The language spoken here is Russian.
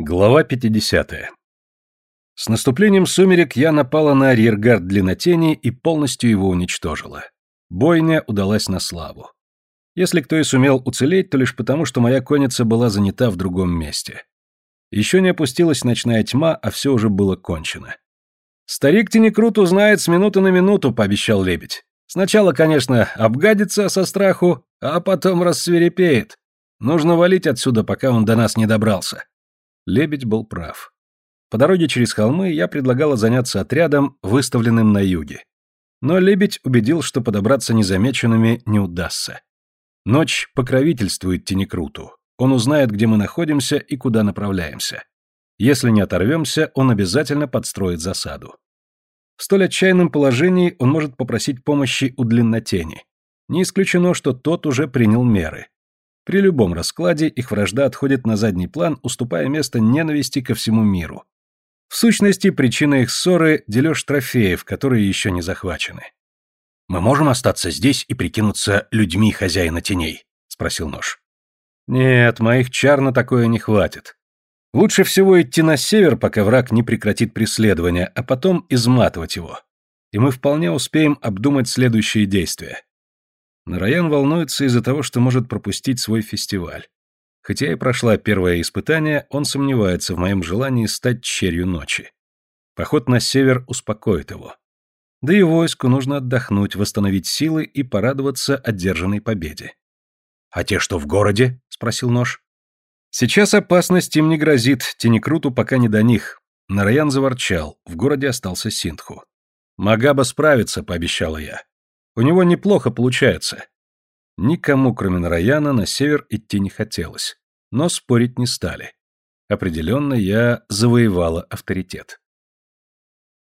Глава 50. С наступлением сумерек я напала на арьергард длиннотени и полностью его уничтожила. Бойня удалась на славу. Если кто и сумел уцелеть, то лишь потому, что моя конница была занята в другом месте. Еще не опустилась ночная тьма, а все уже было кончено. «Старик Тенекрут узнает с минуты на минуту», — пообещал лебедь. «Сначала, конечно, обгадится со страху, а потом рассверепеет. Нужно валить отсюда, пока он до нас не добрался». Лебедь был прав. По дороге через холмы я предлагала заняться отрядом, выставленным на юге. Но Лебедь убедил, что подобраться незамеченными не удастся. Ночь покровительствует Тенекруту. Он узнает, где мы находимся и куда направляемся. Если не оторвемся, он обязательно подстроит засаду. В столь отчаянном положении он может попросить помощи у длиннотени. Не исключено, что тот уже принял меры. При любом раскладе их вражда отходит на задний план, уступая место ненависти ко всему миру. В сущности, причина их ссоры – дележ трофеев, которые еще не захвачены. «Мы можем остаться здесь и прикинуться людьми хозяина теней?» – спросил Нож. «Нет, моих чар на такое не хватит. Лучше всего идти на север, пока враг не прекратит преследование, а потом изматывать его. И мы вполне успеем обдумать следующие действия. Нараян волнуется из-за того, что может пропустить свой фестиваль. Хотя и прошла первое испытание, он сомневается в моем желании стать черью ночи. Поход на север успокоит его. Да и войску нужно отдохнуть, восстановить силы и порадоваться одержанной победе. «А те, что в городе?» — спросил Нож. «Сейчас опасность им не грозит, Тенекруту пока не до них». Нараян заворчал, в городе остался Синтху. «Магаба справится», — пообещала я. У него неплохо получается. Никому, кроме Нараяна, на север идти не хотелось. Но спорить не стали. Определенно я завоевала авторитет.